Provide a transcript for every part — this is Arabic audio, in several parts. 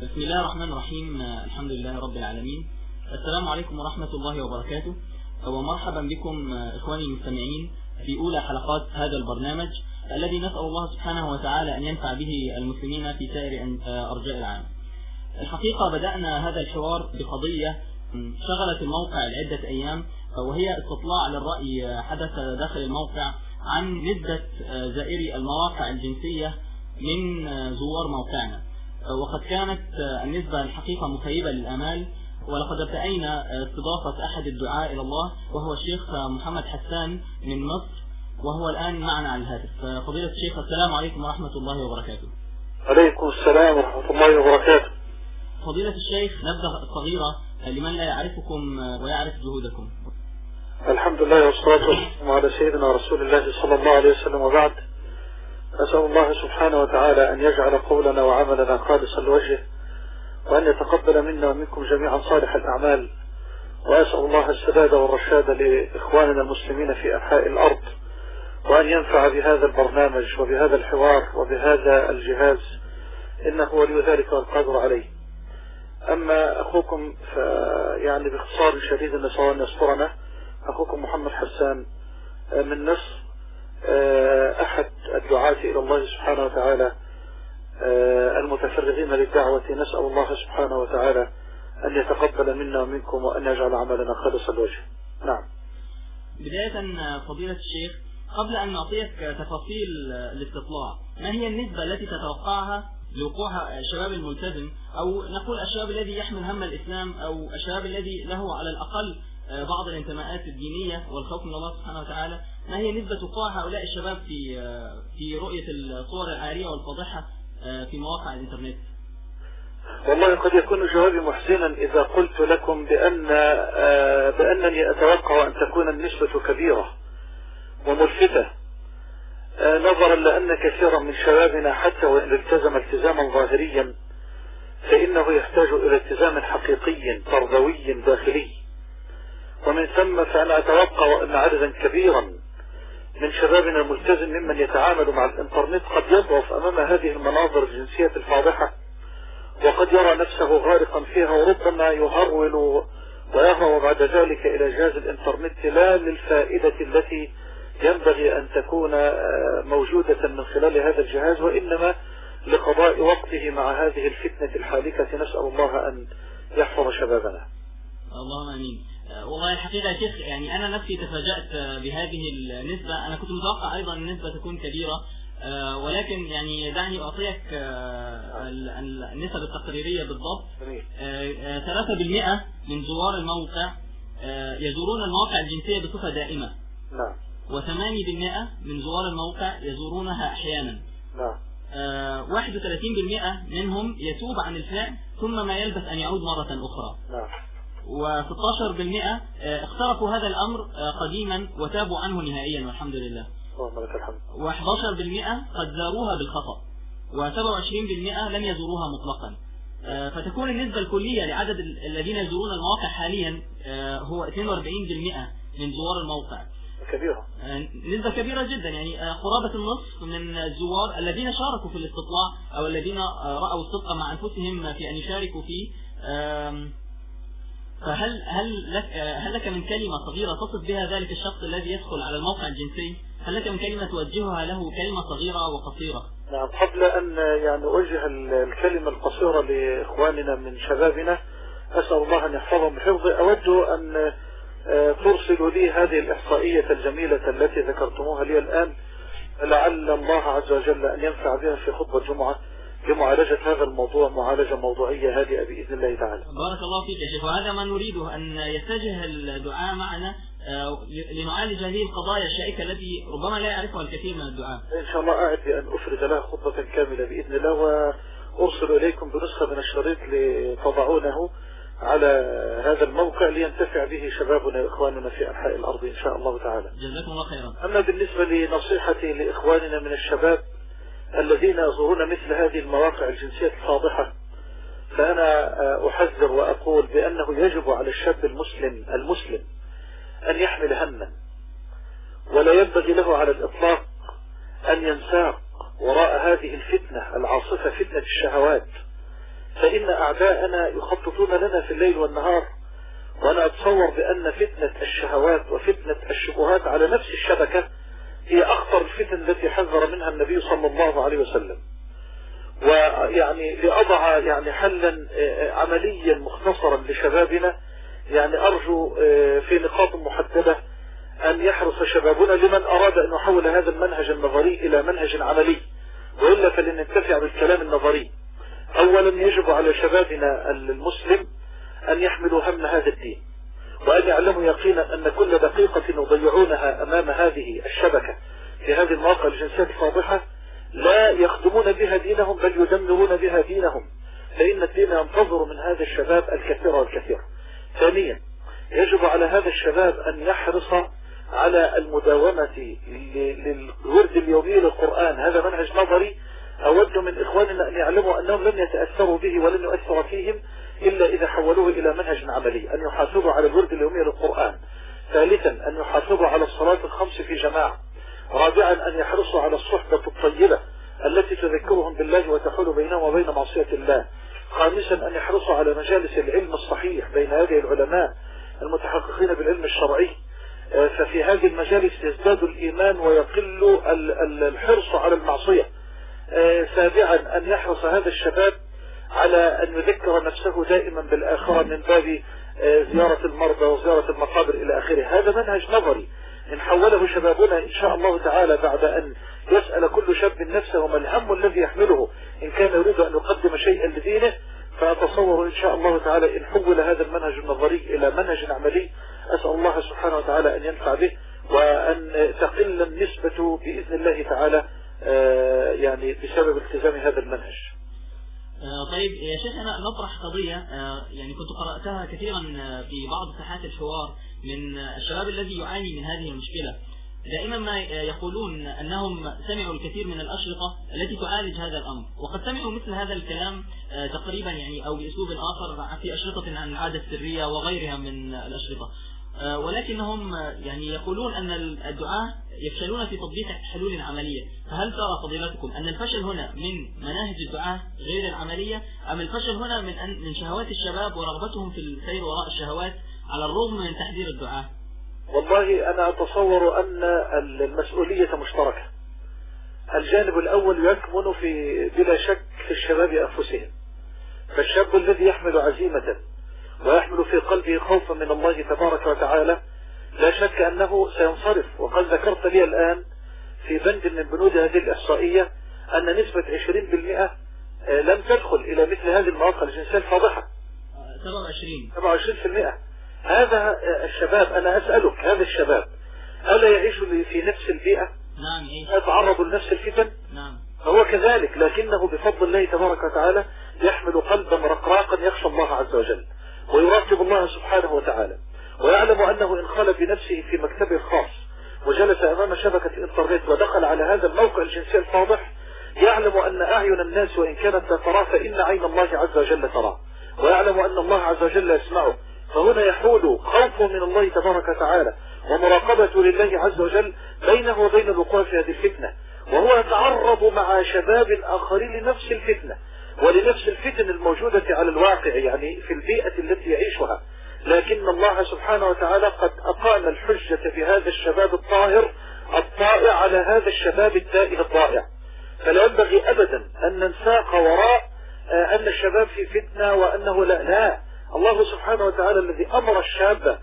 بسم الله الرحمن الرحيم الحمد لله رب العالمين. السلام عليكم ورحمة الله وبركاته. ومرحبا بكم إخواني المستمعين في أولى حلقات هذا البرنامج الذي نسأل الله سبحانه وتعالى أن ينفع به المسلمين في سائر أرجاء العالم. الحقيقة بدأنا هذا الحوار بقضية شغلت الموقع لعدة أيام وهي استطلاع للرأي حدث داخل الموقع عن نسبة زائري المواقع الجنسية من زوار موقعنا. وقد كانت النسبة الحقيقة مخيبة للأمال ولقد ابتأينا استضافة أحد الدعاء إلى الله وهو الشيخ محمد حسان من مصر وهو الآن معنا على الهاتف. فضيلة الشيخ السلام عليكم ورحمة الله وبركاته. عليكم السلام ورحمة الله وبركاته. فضيلة الشيخ نبدأ صغيرة لمن لا يعرفكم ويعرف جهودكم. الحمد لله والصلاة والسلام على سيدنا رسول الله صلى الله عليه وسلم وبعد. أسأل الله سبحانه وتعالى أن يجعل قولنا وعملنا خالصا لوجهه وأن يتقبل منا ومنكم جميعا صالح الأعمال. وأسأل الله السداد والرشاد لإخواننا المسلمين في أنحاء الأرض وأن ينفع بهذا البرنامج وبهذا الحوار وبهذا الجهاز. إنه ولي ذلك والقادر عليه. أما أخوكم يعني باختصار شديد نسأل أن يسترنا أخوكم محمد حسان من مصر أحد الدعاة إلى الله سبحانه وتعالى المتفرغين للدعوة نسأل الله سبحانه وتعالى أن يتقبل منا ومنكم وأن يجعل عملنا خالصا لوجهه. نعم. بداية فضيلة الشيخ قبل أن نعطيك تفاصيل الاستطلاع ما هي النسبة التي تتوقعها لوقوع الشباب الملتزم؟ أو نقول الشباب الذي يحمل هم الإسلام أو الشباب الذي له على الأقل بعض الانتماءات الدينية والخوف من الله سبحانه وتعالى؟ ما هي نسبة وقوع هؤلاء الشباب في في رؤية الصور العارية والفاضحة في مواقع الإنترنت؟ والله قد يكون جوابي محزنا إذا قلت لكم بأن بأنني أتوقع أن تكون النسبة كبيرة وملفتة. نظرا لأن كثيرا من شبابنا حتى وإن التزم التزاما ظاهريا فإنه يحتاج إلى التزام حقيقي تربوي داخلي. ومن ثم فأنا أتوقع أن عددا كبيرا من شبابنا الملتزم ممن يتعامل مع الإنترنت قد يضعف أمام هذه المناظر الجنسية الفاضحة وقد يرى نفسه غارقا فيها وربما يهرول ويهرب بعد ذلك إلى جهاز الإنترنت لا للفائدة التي ينبغي أن تكون موجودة من خلال هذا الجهاز وإنما لقضاء وقته مع هذه الفتنة الحالكة. نسأل الله أن يحفظ شبابنا. اللهم آمين. والله الحقيقة يا شيخ يعني أنا نفسي تفاجأت بهذه النسبة. أنا كنت متوقع أيضا النسبة تكون كبيرة ولكن يعني دعني أعطيك النسب التقريرية بالضبط. 3% من زوار الموقع يزورون المواقع الجنسية بصفة دائمة. نعم. و8% من زوار الموقع يزورونها أحيانا. نعم. 31% منهم يتوب عن الفعل ثم ما يلبث أن يعود مرة أخرى. نعم. و16% اخترقوا هذا الأمر قديما وتابوا عنه نهائيا والحمد لله. اللهم لك الحمد. و11% قد زاروها بالخطأ و27% لم يزوروها مطلقا. فتكون النسبة الكلية لعدد الذين يزورون المواقع حاليا هو 42% من زوار الموقع. كبيرة. نسبة كبيرة جدا يعني قرابة النصف من الزوار الذين شاركوا في الاستطلاع أو الذين رأوا الصدق مع أنفسهم في أن يشاركوا فيه. فهل هل لك هل لك من كلمة صغيرة تصف بها ذلك الشخص الذي يدخل على الموقع الجنسي؟ هل لك من كلمة توجهها له كلمة صغيرة وقصيرة؟ نعم قبل أن يعني أوجه الكلمة القصيرة لإخواننا من شبابنا أسأل الله أن يحفظهم بحفظه أود أن ترسلوا لي هذه الإحصائية الجميلة التي ذكرتموها لي الآن لعل الله عز وجل أن ينفع بها في خطبة الجمعة لمعالجة هذا الموضوع معالجة موضوعية هادئة بإذن الله تعالى. بارك الله فيك يا شيخ. وهذا ما نريده أن يتجه الدعاء معنا لنعالج هذه القضايا الشائكة التي ربما لا يعرفها الكثير من الدعاء إن شاء الله أعد بأن أفرد لها خطبة كاملة بإذن الله وأرسل إليكم بنسخة من الشريط لتضعونه على هذا الموقع لينتفع به شبابنا وإخواننا في أنحاء الأرض إن شاء الله تعالى. جزاكم الله خيرا. أما بالنسبة لنصيحتي لإخواننا من الشباب الذين يزورون مثل هذه المواقع الجنسية الفاضحة. فأنا أحذر وأقول بأنه يجب على الشاب المسلم المسلم أن يحمل هما ولا ينبغي له على الإطلاق أن ينساق وراء هذه الفتنة العاصفة فتنة الشهوات. فإن أعداءنا يخططون لنا في الليل والنهار وأنا أتصور بأن فتنة الشهوات وفتنة الشبهات على نفس الشبكة هي أخطر الفتن التي حذر منها النبي صلى الله عليه وسلم. ويعني لأضع يعني حلا عمليا مختصرا لشبابنا يعني أرجو في نقاط محددة أن يحرص شبابنا لمن أراد أن يحول هذا المنهج النظري إلى منهج عملي. وإلا فلننتفع بالكلام النظري. أولا يجب على شبابنا المسلم أن يحملوا هم هذا الدين. وأن يعلموا يقينا أن كل دقيقة يضيعونها أمام هذه الشبكة. في هذه المواقع الجنسية الفاضحة لا يخدمون بها دينهم بل يدمرون بها دينهم. فإن الدين ينتظر من هذا الشباب الكثير والكثير. ثانيا يجب على هذا الشباب أن يحرص على المداومة للورد اليومي للقرآن. هذا منهج نظري أود من إخواننا أن يعلموا أنهم لن يتأثروا به ولن يؤثر فيهم. إلا إذا حولوه إلى منهج عملي أن يحافظوا على الورد اليومي للقرآن. ثالثا أن يحافظوا على الصلاة الخمس في جماعة. رابعا أن يحرصوا على الصحبة الطيبة التي تذكرهم بالله وتحول بينهم وبين معصية الله. خامسا أن يحرصوا على مجالس العلم الصحيح بين هذه العلماء المتحققين بالعلم الشرعي. ففي هذه المجالس يزداد الإيمان ويقل الحرص على المعصية. سابعا أن يحرص هذا الشباب على أن يذكر نفسه دائما بالآخرة من باب زيارة المرضى وزيارة المقابر إلى آخره. هذا منهج نظري. إن حوله شبابنا إن شاء الله تعالى بعد أن يسأل كل شاب نفسه ما الهم الذي يحمله. إن كان يريد أن يقدم شيئا لدينه فأتصور إن شاء الله تعالى إن حول هذا المنهج النظري إلى منهج عملي. أسأل الله سبحانه وتعالى أن ينفع به وأن تقل النسبة بإذن الله تعالى يعني بسبب التزام هذا المنهج. طيب يا شيخ أنا نطرح قضية يعني كنت قرأتها كثيرا في بعض ساحات الحوار من الشباب الذي يعاني من هذه المشكلة. دائما ما يقولون أنهم سمعوا الكثير من الأشرطة التي تعالج هذا الأمر وقد سمعوا مثل هذا الكلام تقريبا يعني أو بأسلوب آخر في أشرطة عن العادة السرية وغيرها من الأشرطة. ولكنهم يعني يقولون أن الدعاة يفشلون في تطبيق حلول عملية. فهل ترى فضيلتكم أن الفشل هنا من مناهج الدعاة غير العملية؟ أم الفشل هنا من أن من شهوات الشباب ورغبتهم في السير وراء الشهوات على الرغم من تحذير الدعاة؟ والله أنا أتصور أن المسؤولية مشتركة. الجانب الأول يكمن في بلا شك في الشباب أنفسهم. فالشاب الذي يحمل عزيمة ويحمل في قلبه خوفا من الله تبارك وتعالى. لا شك أنه سينصرف. وقد ذكرت لي الآن في بند من بنود هذه الإحصائية أن نسبة 20% لم تدخل إلى مثل هذه المواقع الجنسية الفاضحة. 27 27% هذا الشباب أنا أسألك هذا الشباب ألا يعيش في نفس البيئة؟ نعم يتعرض لنفس الفتن؟ نعم. فهو كذلك لكنه بفضل الله تبارك وتعالى يحمل قلبا رقراقا يخشى الله عز وجل ويراقب الله سبحانه وتعالى ويعلم أنه إن خلى بنفسه في مكتبه الخاص وجلس أمام شبكة الإنترنت ودخل على هذا الموقع الجنسي الفاضح يعلم أن أعين الناس وإن كانت لا تراه فإن عين الله عز وجل تراه. ويعلم أن الله عز وجل يسمعه. فهنا يحول خوفه من الله تبارك وتعالى ومراقبته لله عز وجل بينه وبين الوقوع في هذه الفتنة. وهو يتعرض مع شباب آخرين لنفس الفتنة ولنفس الفتن الموجودة على الواقع يعني في البيئة التي يعيشها لكن الله سبحانه وتعالى قد أقام الحجة في هذا الشباب الطاهر الطائع على هذا الشباب التائه الضائع فلا ينبغي أبدا أن ننساق وراء أن الشباب في فتنة وأنه لا لا. الله سبحانه وتعالى الذي أمر الشاب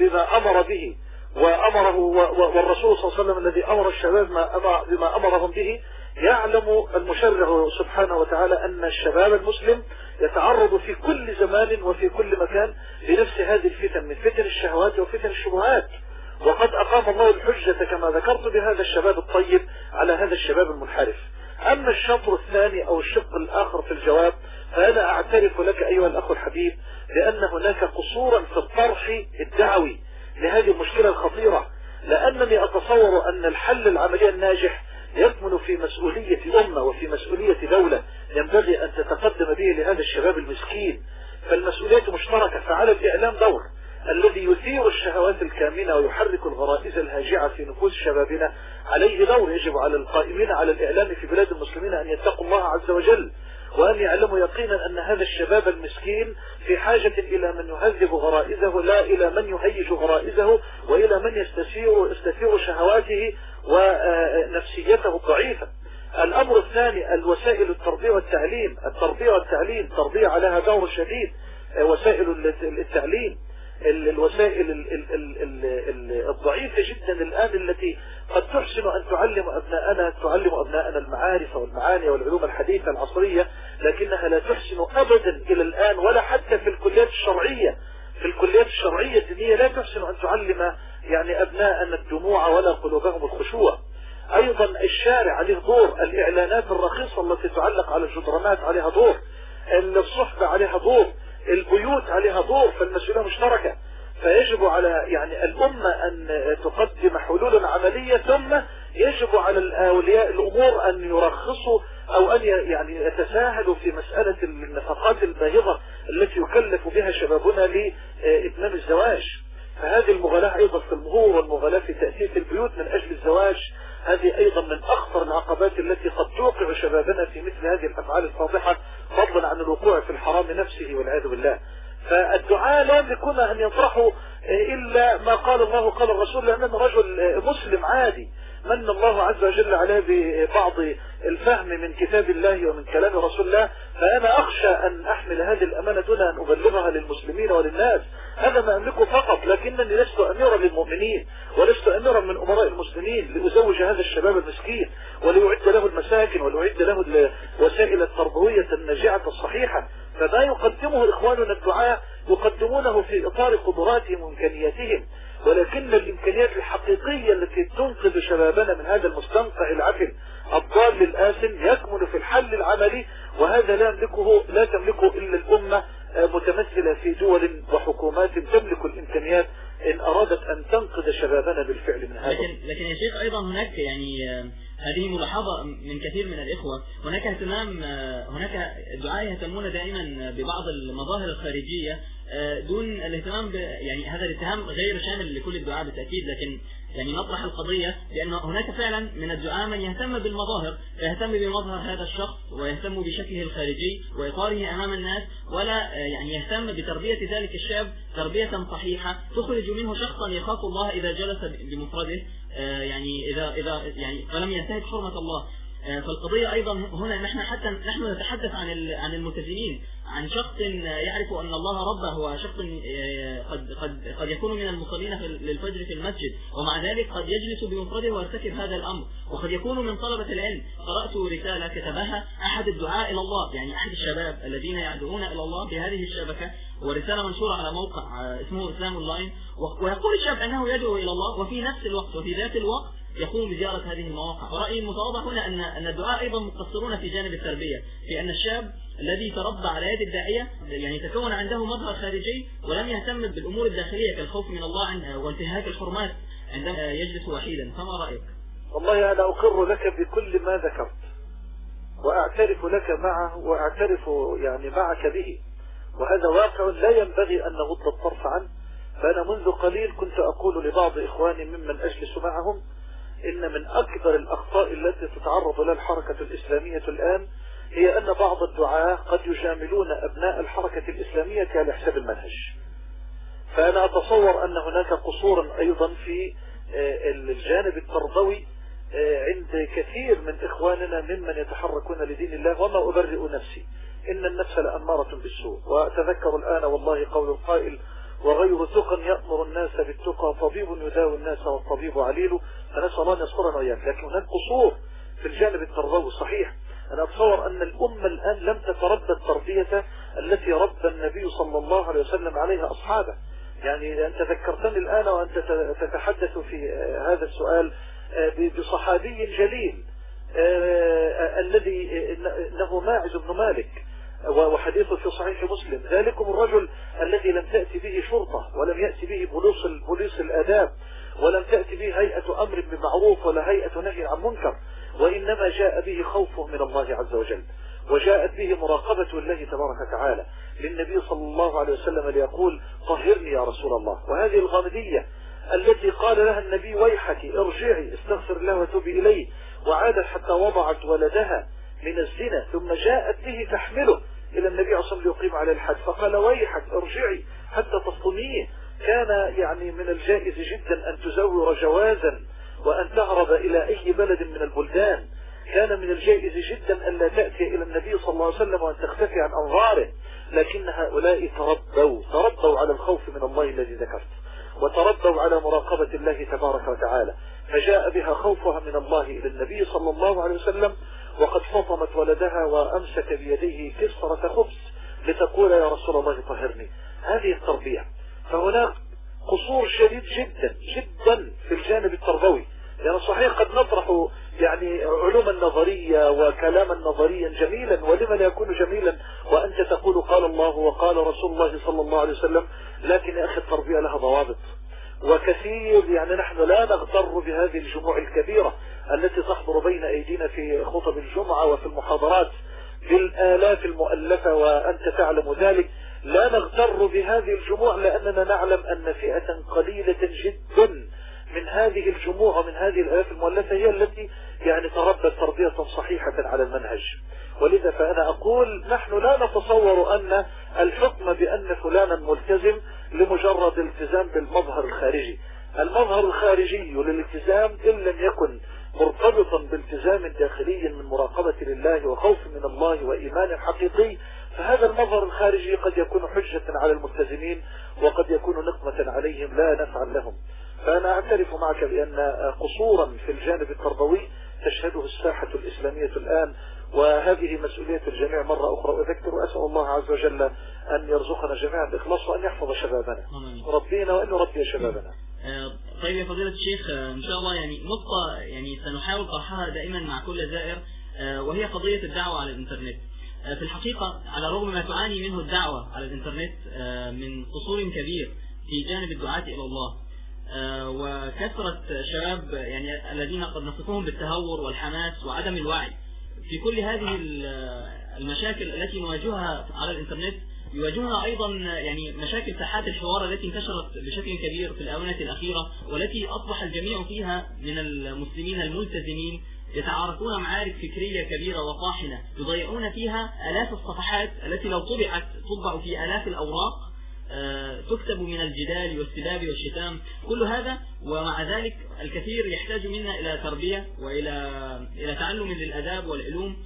بما أمر به وأمره والرسول صلى الله عليه وسلم الذي أمر الشباب بما أمرهم به. يعلم المشرع سبحانه وتعالى أن الشباب المسلم يتعرض في كل زمان وفي كل مكان لنفس هذه الفتن من فتن الشهوات وفتن الشبهات. وقد أقام الله الحجة كما ذكرت بهذا الشباب الطيب على هذا الشباب المنحرف. أما الشطر الثاني أو الشق الآخر في الجواب فأنا أعترف لك أيها الأخ الحبيب لأن هناك قصورا في الطرح الدعوي لهذه المشكلة الخطيرة لأنني أتصور أن الحل العملي الناجح يكمن في مسؤولية أمة وفي مسؤولية دولة ينبغي أن تتقدم به لهذا الشباب المسكين. فالمسؤولية مشتركة فعلى الإعلام دور الذي يثير الشهوات الكامنة ويحرك الغرائز الهاجعة في نفوس شبابنا. عليه دور يجب على القائمين على الإعلام في بلاد المسلمين أن يتقوا الله عز وجل. وأن يعلموا يقينا أن هذا الشباب المسكين في حاجة إلى من يهذب غرائزه لا إلى من يهيج غرائزه وإلى من يستثير, يستثير شهواته ونفسيته الضعيفة الأمر الثاني الوسائل التربية والتعليم. التربية والتعليم تربية عليها دور شديد وسائل التعليم الوسائل الضعيفة جدا الآن التي قد تحسن أن تعلم أبناءنا تعلم أبناءنا المعارف والمعاني والعلوم الحديثة العصرية لكنها لا تحسن أبدا إلى الآن ولا حتى في الكليات الشرعية. في الكليات الشرعية الدينية لا تحسن أن تعلم يعني أبناءنا الدموع ولا قلوبهم الخشوع. أيضا الشارع عليه دور الإعلانات الرخيصة التي تعلق على الجدرانات عليها دور الصحبة عليها دور البيوت عليها دور فالمسؤولية مشتركة فيجب على يعني الأمة أن تقدم حلولا عملية ثم يجب على أولياء الأمور أن يرخصوا أو أن يعني يتساهلوا في مسألة النفقات الباهظة التي يكلف بها شبابنا لإتمام الزواج. فهذه المغالاة أيضا في المهور والمغالاة في تأسيس البيوت من أجل الزواج. هذه أيضا من أخطر العقبات التي قد توقع شبابنا في مثل هذه الأفعال الفاضحة فضلا عن الوقوع في الحرام نفسه والعياذ بالله. فالدعاء لا يملكون أن يطرحوا إلا ما قال الله وقال الرسول لأننا رجل مسلم عادي. من الله عز وجل عليه ببعض الفهم من كتاب الله ومن كلام رسول الله فأنا أخشى أن أحمل هذه الأمانة دون أن أبلغها للمسلمين وللناس. هذا ما أملكه فقط لكنني لست أميرا للمؤمنين ولست أميرا من أمراء المسلمين لأزوج هذا الشباب المسكين وليعد له المساكن وليعد له الوسائل التربوية الناجعة الصحيحة. فما يقدمه إخواننا الدعاء يقدمونه في إطار قدراتهم وإمكانياتهم. ولكن الإمكانيات الحقيقية التي تنقذ شبابنا من هذا المستنقع العفن الضال الآثم يكمن في الحل العملي وهذا لا يملكه لا تملكه إلا الأمة متمثلة في دول وحكومات تملك الإمكانيات إن أرادت أن تنقذ شبابنا بالفعل من هذا. لكن, لكن يا شيخ أيضا هناك يعني هذه ملاحظة من كثير من الإخوة. هناك اهتمام هناك دعاء يهتمون دائما ببعض المظاهر الخارجية دون الاهتمام يعني هذا الاتهام غير شامل لكل الدعاء بالتأكيد لكن يعني نطرح القضية لأن هناك فعلا من الدعاء من يهتم بالمظاهر فيهتم بمظهر هذا الشخص ويهتم بشكله الخارجي وإطاره أمام الناس ولا يعني يهتم بتربية ذلك الشاب تربية صحيحة تخرج منه شخصا يخاف الله إذا جلس بمفرده يعني إذا إذا يعني فلم ينتهك حرمة الله. فالقضية أيضا هنا نحن حتى نحن نتحدث عن عن الملتزمين عن شخص يعرف أن الله ربه هو شخص قد قد قد يكون من المصلين للفجر في المسجد ومع ذلك قد يجلس بمفرده ويرتكب هذا الأمر وقد يكون من طلبة العلم. قرأت رسالة كتبها أحد الدعاء إلى الله يعني أحد الشباب الذين يدعون إلى الله بهذه الشبكة ورسالة منشورة على موقع اسمه إسلام أونلاين. ويقول الشاب أنه يدعو إلى الله وفي نفس الوقت وفي ذات الوقت يقوم بزيارة هذه المواقع. ورأيي المتواضع هنا أن أن الدعاء أيضا مقصرون في جانب التربية في أن الشاب الذي تربى على يد الداعية يعني تكون عنده مظهر خارجي ولم يهتم بالأمور الداخلية كالخوف من الله عنها وانتهاك الحرمات عندما يجلس وحيدا فما رأيك؟ والله أنا أقر لك بكل ما ذكرت وأعترف لك معه وأعترف يعني معك به وهذا واقع لا ينبغي أن نغض الطرف عنه فأنا منذ قليل كنت أقول لبعض إخواني ممن أجلس معهم إن من أكبر الأخطاء التي تتعرض لها الحركة الإسلامية الآن هي أن بعض الدعاة قد يجاملون أبناء الحركة الإسلامية على حساب المنهج. فأنا أتصور أن هناك قصورا أيضا في الجانب التربوي عند كثير من إخواننا ممن يتحركون لدين الله وما أبرئ نفسي. إن النفس لأمارة بالسوء. وأتذكر الآن والله قول القائل وغير ثقا يأمر الناس بالتقى طبيب يداوي الناس والطبيب عليل. فنسأل الله أن وإياك. لكن هناك قصور في الجانب التربوي صحيح. أنا أتصور أن الأمة الآن لم تتربى التربية التي ربى النبي صلى الله عليه وسلم عليها أصحابه. يعني أنت ذكرتني الآن وأنت تتحدث في هذا السؤال بصحابي جليل الذي إنه ماعز بن مالك وحديثه في صحيح مسلم. ذلكم الرجل الذي لم تأتي به شرطة ولم يأتي به بوليس بوليس الآداب ولم تأتي به هيئة أمر بمعروف ولا هيئة نهي عن منكر. وإنما جاء به خوفه من الله عز وجل وجاءت به مراقبة الله تبارك وتعالى للنبي صلى الله عليه وسلم ليقول طهرني يا رسول الله. وهذه الغامدية التي قال لها النبي ويحك ارجعي استغفر الله وتوبي إليه. وعادت حتى وضعت ولدها من الزنا ثم جاءت به تحمله. إلى النبي والسلام ليقيم على الحد فقال ويحك ارجعي حتى تفطميه كان يعني من الجائز جدا أن تزور جوازا وأن تهرب إلى أي بلد من البلدان. كان من الجائز جدا أن لا تأتي إلى النبي صلى الله عليه وسلم وأن تختفي عن أنظاره. لكن هؤلاء تربوا تربوا على الخوف من الله الذي ذكرت وتربوا على مراقبة الله تبارك وتعالى. فجاء بها خوفها من الله إلى النبي صلى الله عليه وسلم وقد فطمت ولدها وأمسك بيديه كسرة خبز لتقول يا رسول الله طهرني. هذه التربية. فهناك قصور شديد جدا جدا في الجانب التربوي يعني صحيح قد نطرح يعني علوما نظرية وكلاما نظريا جميلا ولما لا يكون جميلا؟ وأنت تقول قال الله وقال رسول الله صلى الله عليه وسلم لكن يا أخي التربية لها ضوابط. وكثير يعني نحن لا نغتر بهذه الجموع الكبيرة التي تحضر بين أيدينا في خطب الجمعة وفي المحاضرات بالآلاف المؤلفة وأنت تعلم ذلك. لا نغتر بهذه الجموع لأننا نعلم أن فئة قليلة جدا من هذه الجموع ومن هذه الآلاف المؤلفة هي التي يعني تربت تربية صحيحة على المنهج. ولذا فأنا أقول نحن لا نتصور أن الحكم بأن فلانا ملتزم لمجرد التزام بالمظهر الخارجي. المظهر الخارجي للالتزام إن لم يكن مرتبطا بالتزام داخلي من مراقبة لله وخوف من الله وإيمان حقيقي فهذا المظهر الخارجي قد يكون حجة على الملتزمين وقد يكون نقمة عليهم لا نفعا لهم. فأنا أعترف معك بأن قصورا في الجانب التربوي تشهده الساحة الإسلامية الآن وهذه مسؤولية الجميع مرة أخرى. أذكر وأسأل الله عز وجل أن يرزقنا جميعا الإخلاص وأن يحفظ شبابنا. ربينا وأن يربي شبابنا. طيب يا فضيلة الشيخ إن شاء الله يعني نقطة يعني سنحاول طرحها دائما مع كل زائر وهي قضية الدعوة على الإنترنت. في الحقيقة على الرغم ما تعاني منه الدعوة على الإنترنت من قصور كبير في جانب الدعاة إلى الله. وكثرة شباب يعني الذين قد نصفهم بالتهور والحماس وعدم الوعي في كل هذه المشاكل التي نواجهها على الإنترنت يواجهنا أيضا يعني مشاكل ساحات الحوار التي انتشرت بشكل كبير في الآونة الأخيرة والتي أصبح الجميع فيها من المسلمين الملتزمين يتعارفون معارك فكرية كبيرة وطاحنة يضيعون فيها آلاف الصفحات التي لو طبعت تطبع في آلاف الأوراق تكتب من الجدال والسباب والشتام. كل هذا ومع ذلك الكثير يحتاج منا إلى تربية وإلى إلى تعلم للأداب والعلوم.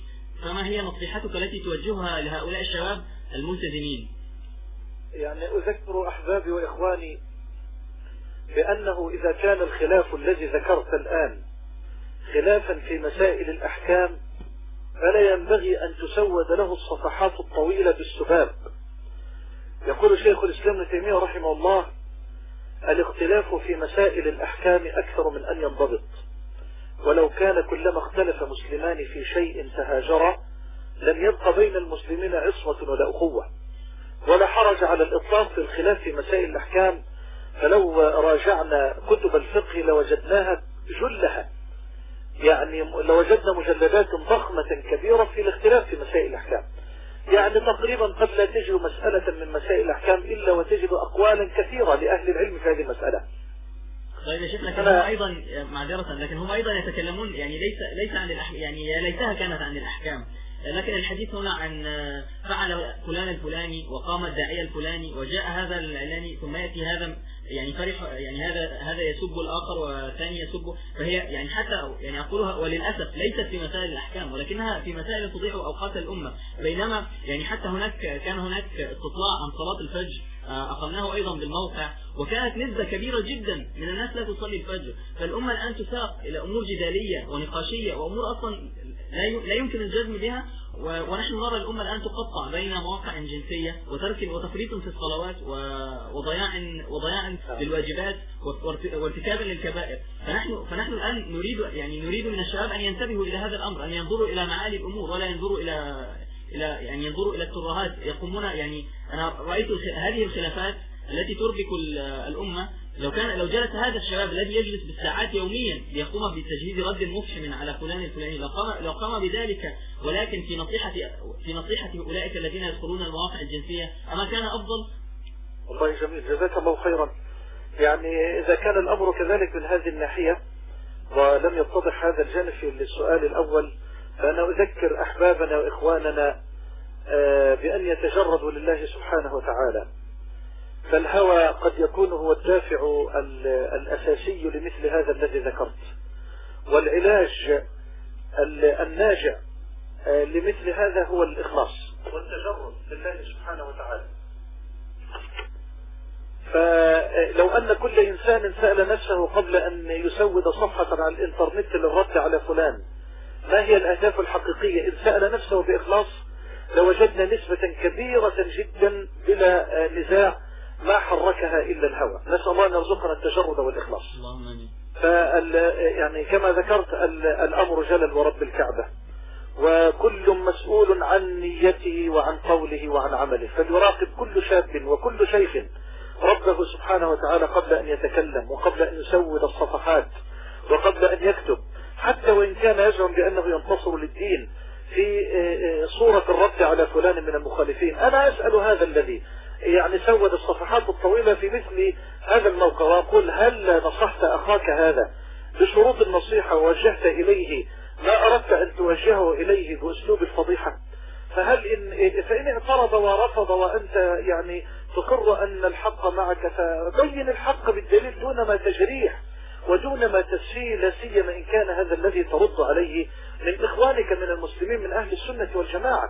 فما هي نصيحتك التي توجهها لهؤلاء الشباب الملتزمين؟ يعني أذكر أحبابي وإخواني بأنه إذا كان الخلاف الذي ذكرت الآن خلافا في مسائل الأحكام فلا ينبغي أن تسود له الصفحات الطويلة بالسباب. يقول شيخ الإسلام تيمية رحمه الله الاختلاف في مسائل الأحكام أكثر من أن ينضبط. ولو كان كلما اختلف مسلمان في شيء تهاجرا لم يبقى بين المسلمين عصمة ولا أخوة. ولا حرج على الإطلاق في الخلاف في مسائل الأحكام فلو راجعنا كتب الفقه لوجدناها جلها. يعني لوجدنا مجلدات ضخمة كبيرة في الاختلاف في مسائل الأحكام. يعني تقريبا قد لا تجد مسألة من مسائل الأحكام إلا وتجد أقوالا كثيرة لأهل العلم في هذه المسألة. طيب يا شيخ لكن هم أيضا معذرة لكن هم أيضا يتكلمون يعني ليس ليس عن الأحكام يعني يا ليتها كانت عن الأحكام. لكن الحديث هنا عن فعل فلان الفلاني وقام الداعية الفلاني وجاء هذا الإعلاني ثم يأتي هذا يعني فرح يعني هذا هذا يسب الآخر والثاني يسبه فهي يعني حتى يعني أقولها وللأسف ليست في مسائل الأحكام ولكنها في مسائل تضيع أوقات الأمة بينما يعني حتى هناك كان هناك استطلاع عن صلاة الفجر أقمناه أيضا بالموقع وكانت نسبة كبيرة جدا من الناس لا تصلي الفجر. فالأمة الآن تساق إلى أمور جدالية ونقاشية وأمور أصلا لا يمكن الجزم بها ونحن نرى الأمة الآن تقطع بين مواقع جنسية وترك وتفريط في الصلوات وضياع وضياع للواجبات وارتكابا للكبائر. فنحن فنحن الآن نريد يعني نريد من الشباب أن ينتبهوا إلى هذا الأمر أن ينظروا إلى معالي الأمور ولا ينظروا إلى إلى يعني ينظروا إلى الترهات. يقومون يعني أنا رأيت هذه الخلافات التي تربك الأمة لو كان لو جلس هذا الشباب الذي يجلس بالساعات يوميا ليقوم بتجهيز رد مفحم على فلان الفلاني لو قام لو قام بذلك ولكن في نصيحة في نصيحة أولئك الذين يدخلون المواقع الجنسية أما كان أفضل؟ والله جميل. جزاك الله خيرا. يعني إذا كان الأمر كذلك من هذه الناحية ولم يتضح هذا الجانب في السؤال الأول فأنا أذكر أحبابنا وإخواننا آه، بأن يتجردوا لله سبحانه وتعالى. فالهوى قد يكون هو الدافع الأساسي لمثل هذا الذي ذكرت. والعلاج الناجع آه، لمثل هذا هو الإخلاص والتجرد لله سبحانه وتعالى. فلو أن كل إنسان سأل نفسه قبل أن يسود صفحة على الإنترنت للرد على فلان ما هي الأهداف الحقيقية؟ إن سأل نفسه بإخلاص لوجدنا نسبة كبيرة جدا بلا نزاع ما حركها إلا الهوى. نسأل الله أن يرزقنا التجرد والإخلاص. فال يعني كما ذكرت الأمر جلل ورب الكعبة. وكل مسؤول عن نيته وعن قوله وعن عمله. فليراقب كل شاب وكل شيخ ربه سبحانه وتعالى قبل أن يتكلم وقبل أن يسود الصفحات وقبل أن يكتب. حتى وإن كان يزعم بأنه ينتصر للدين في آه، آه، صورة الرد على فلان من المخالفين. أنا أسأل هذا الذي يعني سود الصفحات الطويلة في مثل هذا الموقع وأقول هل نصحت أخاك هذا بشروط النصيحة ووجهت إليه ما أردت أن توجهه إليه بأسلوب الفضيحة؟ فهل إن فإن اعترض ورفض وأنت يعني تقر أن الحق معك فبين الحق بالدليل دون ما تجريح ودون ما تسفيه لا سيما إن كان هذا الذي ترد عليه من إخوانك من المسلمين من أهل السنة والجماعة.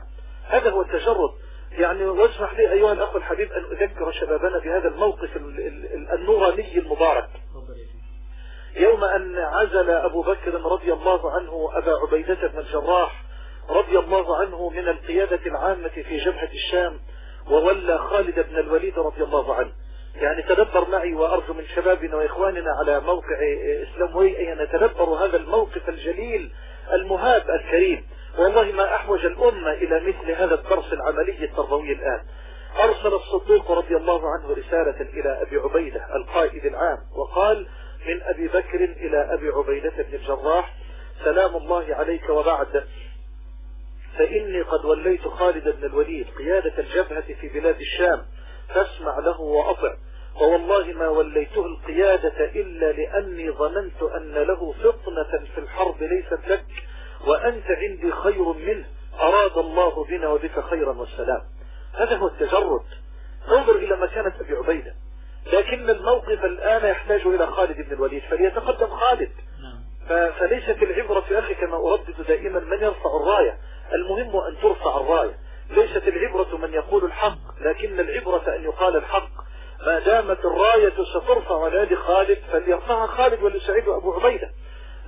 هذا هو التجرد. يعني واسمح لي أيها الأخ الحبيب أن أذكر شبابنا بهذا الموقف النوراني المبارك. يوم أن عزل أبو بكر رضي الله عنه أبا عبيدة بن الجراح رضي الله عنه من القيادة العامة في جبهة الشام وولى خالد بن الوليد رضي الله عنه. يعني تدبر معي وأرجو من شبابنا وإخواننا على موقع إسلام وي أن نتدبر هذا الموقف الجليل المهاب الكريم. والله ما أحوج الأمة إلى مثل هذا الدرس العملي التربوي الآن. أرسل الصديق رضي الله عنه رسالة إلى أبي عبيدة القائد العام وقال من أبي بكر إلى أبي عبيدة بن الجراح سلام الله عليك وبعد. فإني قد وليت خالد بن الوليد قيادة الجبهة في بلاد الشام فاسمع له وأطع. ووالله ما وليته القيادة إلا لأني ظننت أن له فطنة في الحرب ليست لك وأنت عندي خير منه. أراد الله بنا وبك خيرا والسلام هذا هو التجرد. انظر إلى مكانة أبي عبيدة. لكن الموقف الآن يحتاج إلى خالد بن الوليد فليتقدم خالد. نعم. فليست العبرة في أخي كما أردد دائما من يرفع الراية. المهم أن ترفع الراية. ليست العبرة من يقول الحق لكن العبرة أن يقال الحق. ما دامت الراية سترفع على يد خالد فليرفعها خالد وليساعده أبو عبيدة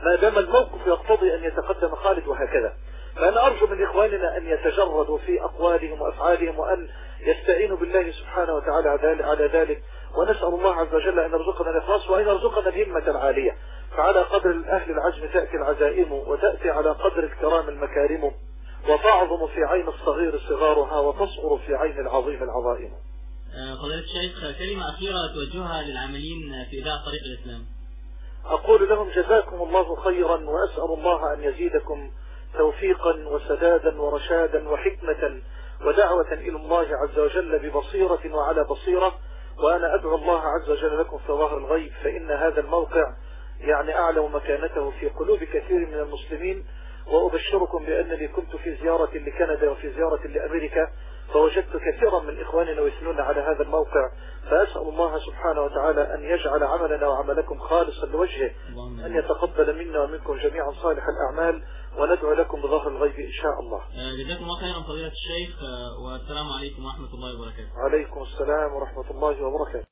ما دام الموقف يقتضي أن يتقدم خالد وهكذا فأنا أرجو من إخواننا أن يتجردوا في أقوالهم وأفعالهم وأن يستعينوا بالله سبحانه وتعالى على ذلك ونسأل الله عز وجل أن يرزقنا الإخلاص وأن يرزقنا الهمة العالية فعلى قدر الأهل العجم تأتي العزائم وتأتي على قدر الكرام المكارم وتعظم في عين الصغير صغارها وتصغر في عين العظيم العظائم آه، فضيلة الشيخ كلمة أخيرة توجهها للعاملين في إذاعة طريق الإسلام. أقول لهم جزاكم الله خيرا وأسأل الله أن يزيدكم توفيقا وسدادا ورشادا وحكمة ودعوة إلى الله عز وجل ببصيرة وعلى بصيرة وأنا أدعو الله عز وجل لكم في ظهر الغيب فإن هذا الموقع يعني أعلم مكانته في قلوب كثير من المسلمين وأبشركم بأنني كنت في زيارة لكندا وفي زيارة لأمريكا فوجدت كثيرا من إخواننا يثنون على هذا الموقع فأسأل الله سبحانه وتعالى أن يجعل عملنا وعملكم خالصا لوجهه أن يتقبل منا ومنكم جميعا صالح الأعمال وندعو لكم بظهر الغيب إن شاء الله. آه، جزاكم الله خيرا فضيلة الشيخ آه، والسلام عليكم ورحمة الله وبركاته. عليكم السلام ورحمة الله وبركاته.